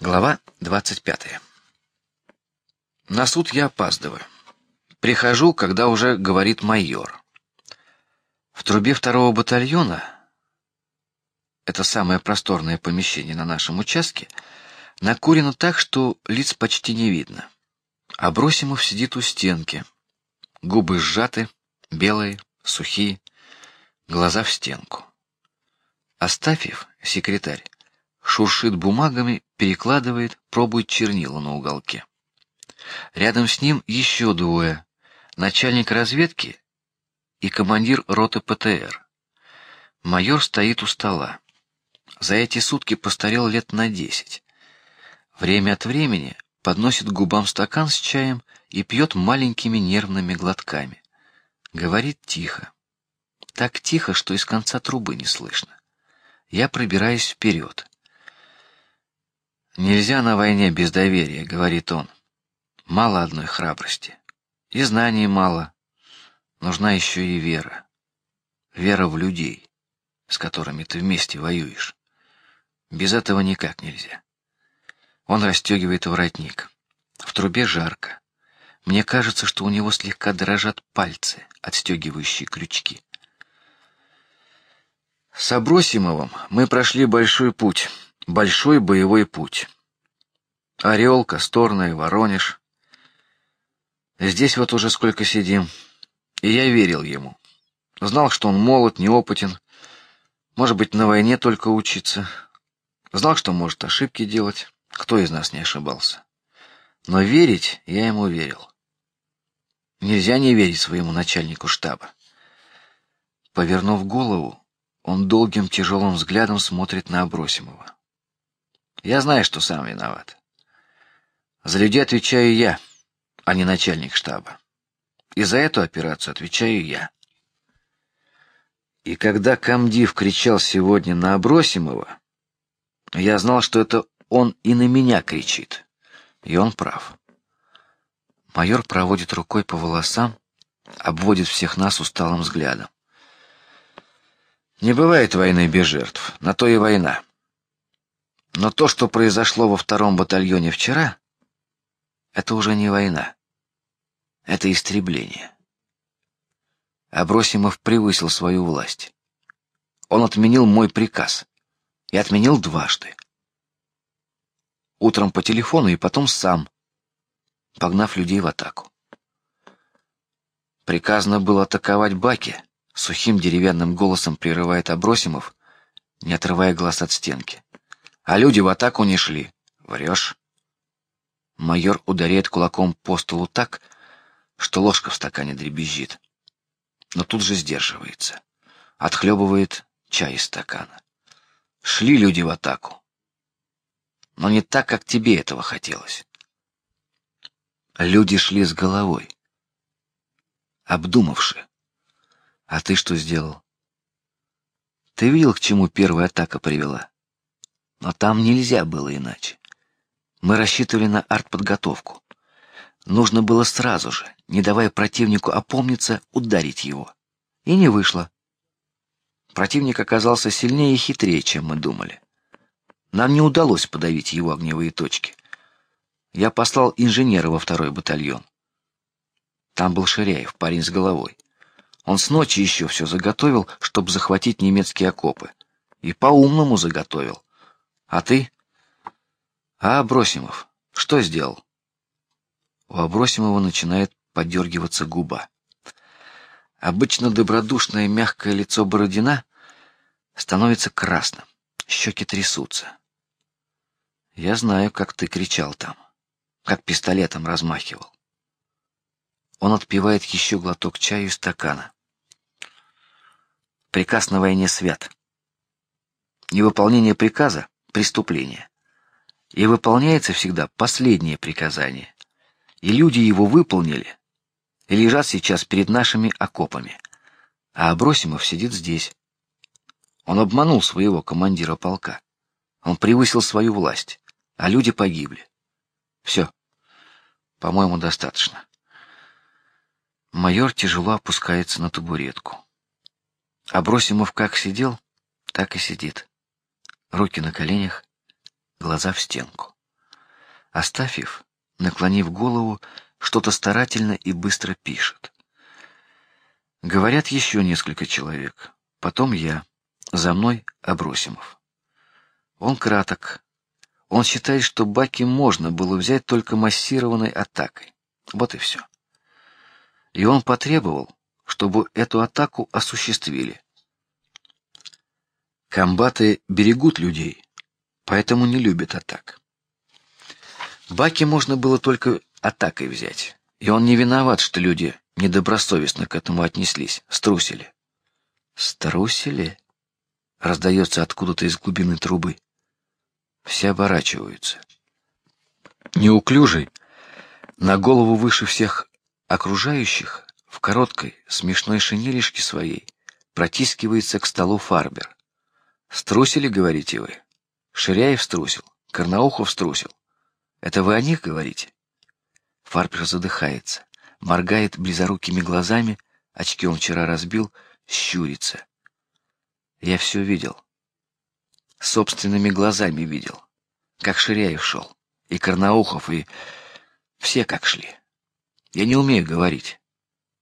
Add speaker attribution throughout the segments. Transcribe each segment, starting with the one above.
Speaker 1: Глава двадцать пятая. На суд я опаздываю. Прихожу, когда уже говорит майор. В трубе второго батальона, это самое просторное помещение на нашем участке, накурено так, что лиц почти не видно. Абросимов сидит у стенки, губы сжаты, белые, сухие, глаза в стенку. Астафьев, секретарь, шуршит бумагами, перекладывает, пробует чернила на уголке. Рядом с ним еще двое: начальник разведки и командир роты ПТР. Майор стоит у стола. За эти сутки постарел лет на десять. Время от времени подносит губам стакан с чаем и пьет маленькими нервными глотками. Говорит тихо, так тихо, что из конца трубы не слышно. Я пробираюсь вперед. Нельзя на войне без доверия, говорит он. Мало одной храбрости, и знаний мало. Нужна еще и вера, вера в людей, с которыми ты вместе воюешь. Без этого никак нельзя. Он расстегивает воротник. В трубе жарко. Мне кажется, что у него слегка дрожат пальцы, отстегивающие крючки. С Абросимовым мы прошли большой путь большой боевой путь. Орел, Косторная, Воронеж. Здесь вот уже сколько сидим, и я верил ему. Знал, что он молод, неопытен, может быть, на войне только учиться. Знал, что может ошибки делать. Кто из нас не ошибался? Но верить я ему верил. Нельзя не верить своему начальнику штаба. Повернув голову, он долгим тяжелым взглядом смотрит на Абросимова. Я знаю, что сам виноват. За людей отвечаю я, а не начальник штаба. И за эту операцию отвечаю я. И когда комдив кричал сегодня на Абросимова, я знал, что это он и на меня кричит, и он прав. Майор проводит рукой по волосам, обводит всех нас усталым взглядом. Не бывает войны без жертв, на то и война. Но то, что произошло во втором батальоне вчера, это уже не война, это истребление. Абросимов превысил свою власть. Он отменил мой приказ и отменил дважды. Утром по телефону и потом сам, погнав людей в атаку. Приказано было атаковать баки. Сухим деревянным голосом прерывает Абросимов, не отрывая глаз от стенки а люди в атаку не шли. Врешь. Майор ударяет кулаком по столу так, что ложка в стакане дребезжит, но тут же сдерживается, отхлебывает чай из стакана. Шли люди в атаку, но не так, как тебе этого хотелось. Люди шли с головой, обдумавши. А ты что сделал? Ты видел, к чему первая атака привела? Но там нельзя было иначе. Мы рассчитывали на артподготовку. Нужно было сразу же, не давая противнику опомниться, ударить его. И не вышло. Противник оказался сильнее и хитрее, чем мы думали. Нам не удалось подавить его огневые точки. Я послал инженера во второй батальон. Там был Ширяев, парень с головой. Он с ночи еще все заготовил, чтобы захватить немецкие окопы, и по умному заготовил. А ты? А Абросимов что сделал? У Абросимова начинает подергиваться губа. Обычно добродушное мягкое лицо Бородина становится красным, щеки трясутся. Я знаю, как ты кричал там, как пистолетом размахивал. Он отпивает еще глоток чая из стакана. Приказ на войне свят. Невыполнение приказа преступление. И выполняется всегда последнее приказание. И люди его выполнили и лежат сейчас перед нашими окопами. А Абросимов сидит здесь. Он обманул своего командира полка. Он превысил свою власть, а люди погибли. Все, по-моему, достаточно. Майор тяжело опускается на табуретку. Абросимов как сидел, так и сидит руки на коленях, глаза в стенку. Астафьев, наклонив голову, что-то старательно и быстро пишет. Говорят еще несколько человек. Потом я, за мной Абросимов. Он краток. Он считает, что Баки можно было взять только массированной атакой. Вот и все. И он потребовал, чтобы эту атаку осуществили. Комбаты берегут людей, поэтому не любят атак. Баки можно было только атакой взять, и он не виноват, что люди недобросовестно к этому отнеслись, струсили. Струсили? Раздается откуда-то из глубины трубы. Все оборачиваются. Неуклюжий, на голову выше всех окружающих, в короткой смешной шинелишке своей, протискивается к столу Фарбер. Струсили, говорите вы? Ширяев струсил, Карнаухов струсил. Это вы о них говорите? Фарбер задыхается, моргает близорукими глазами, очки он вчера разбил, щурится. Я все видел, собственными глазами видел, как Ширяев шел, и Карнаухов, и все как шли. Я не умею говорить,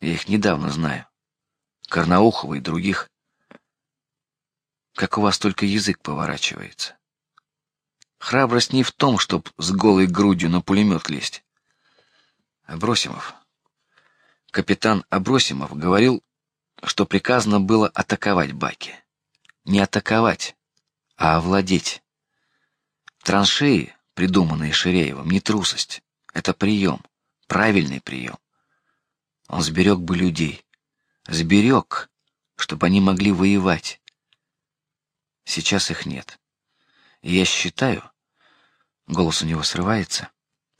Speaker 1: я их недавно знаю, Карнаухова и других. Как у вас только язык поворачивается. Храбрость не в том, чтоб с голой грудью на пулемет лезть. Абросимов, капитан Абросимов говорил, что приказано было атаковать Баки, не атаковать, а овладеть. Траншеи, придуманные Ширяевым, не трусость, это прием, правильный прием. Он сберег бы людей, сберег, чтобы они могли воевать. Сейчас их нет. Я считаю, голос у него срывается,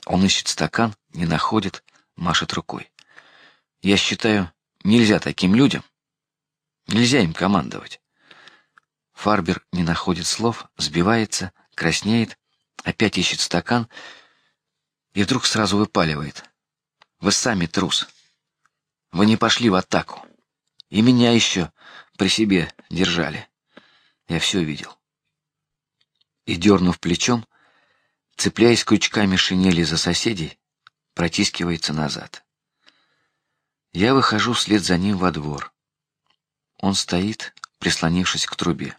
Speaker 1: он ищет стакан, не находит, машет рукой. Я считаю, нельзя таким людям, нельзя им командовать. Фарбер не находит слов, сбивается, краснеет, опять ищет стакан и вдруг сразу выпаливает: "Вы сами трус. Вы не пошли в атаку, и меня еще при себе держали. Я все видел". И дернув плечом, цепляясь крючками шинели за соседей, протискивается назад. Я выхожу вслед за ним во двор. Он стоит, прислонившись к трубе.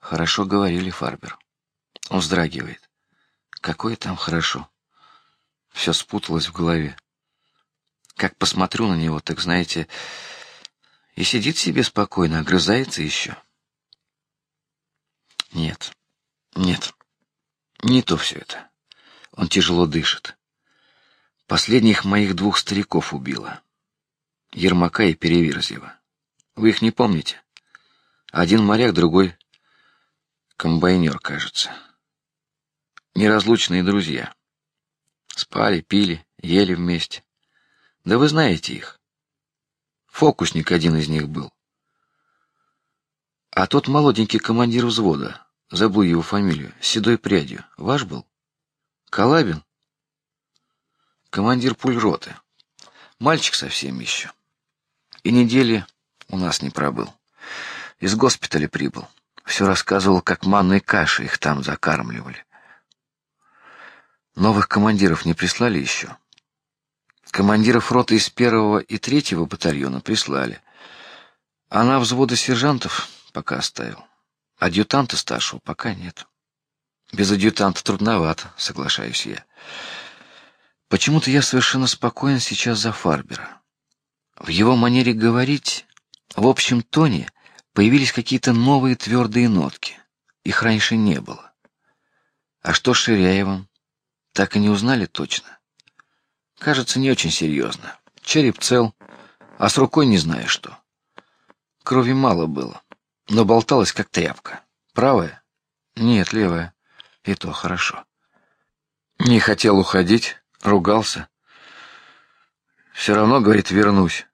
Speaker 1: Хорошо говорили Фарбер. Он вздрагивает. Какое там хорошо. Все спуталось в голове. Как посмотрю на него, так знаете, и сидит себе спокойно, огрызается еще. Нет, нет. Не то все это. Он тяжело дышит. Последних моих двух стариков убило. Ермака и Переверзева. Вы их не помните? Один моряк, другой комбайнер, кажется. Неразлучные друзья. Спали, пили, ели вместе. Да вы знаете их. Фокусник один из них был. А тот молоденький командир взвода, Забыл его фамилию. С седой прядью. Ваш был? Калабин? Командир пульроты. Мальчик совсем еще. И недели у нас не пробыл. Из госпиталя прибыл. Все рассказывал, как манной кашей их там закармливали. Новых командиров не прислали еще. Командиров роты из первого и третьего батальона прислали, а на взводы сержантов пока оставил. Адъютанта старшего пока нет. Без адъютанта трудновато, соглашаюсь я. Почему-то я совершенно спокоен сейчас за Фарбера. В его манере говорить, в общем тоне, появились какие-то новые твердые нотки. Их раньше не было. А что с Ширяевым? Так и не узнали точно. Кажется, не очень серьезно. Череп цел, а с рукой не знаю что. Крови мало было но болталась как тряпка. Правая? Нет, левая. И то хорошо. Не хотел уходить, ругался. Все равно говорит вернусь.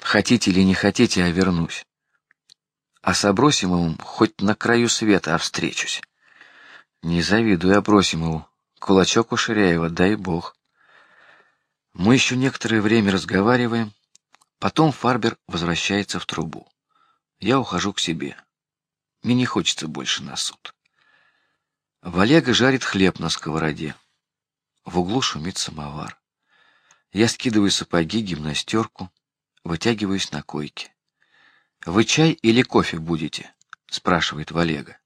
Speaker 1: Хотите или не хотите, а вернусь. А с Абросимовым хоть на краю света а встречусь. Не завидую Абросимову. Кулачок у Ширяева, дай бог. Мы еще некоторое время разговариваем, потом Фарбер возвращается в трубу. Я ухожу к себе. Мне не хочется больше на суд. Валега жарит хлеб на сковороде. В углу шумит самовар. Я скидываю сапоги, гимнастерку, вытягиваюсь на койке. Вы чай или кофе будете? спрашивает Валега.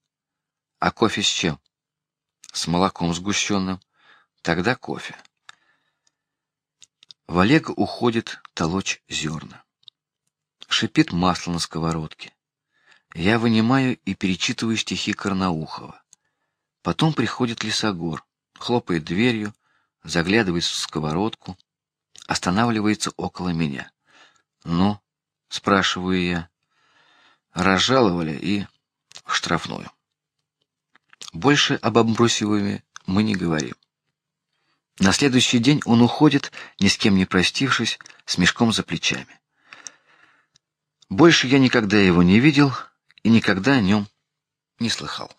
Speaker 1: А кофе с чем? С молоком сгущенным. Тогда кофе. Валега уходит толочь зерна. Шипит масло на сковородке. Я вынимаю и перечитываю стихи Карнаухова. Потом приходит Лисогор, хлопает дверью, заглядывает в сковородку, останавливается около меня. Ну, спрашиваю я. Разжаловали и штрафную. Больше об Амбросиеве мы не говорим. На следующий день он уходит, ни с кем не простившись, с мешком за плечами. Больше я никогда его не видел и никогда о нем не слыхал.